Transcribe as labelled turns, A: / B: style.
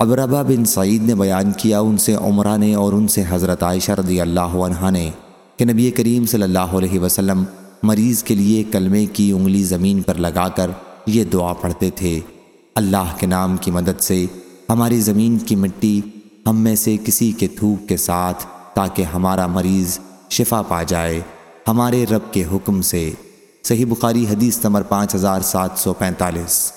A: ابربا بن سعید نے بیان کیا ان سے عمرہ نے اور ان سے حضرت عائشہ رضی اللہ عنہ نے کہ نبی کریم صلی اللہ علیہ وسلم مریض کے لیے کلمے کی انگلی زمین پر لگا کر یہ دعا پڑھتے تھے۔ اللہ کے نام کی مدد سے ہماری زمین کی مٹی ہم میں سے کسی کے تھوک کے ساتھ تاکہ ہمارا مریض شفا پا جائے۔ ہمارے رب کے حکم سے۔ صحیح بخاری حدیث نمبر پانچ ہزار سات سو پینتالیس۔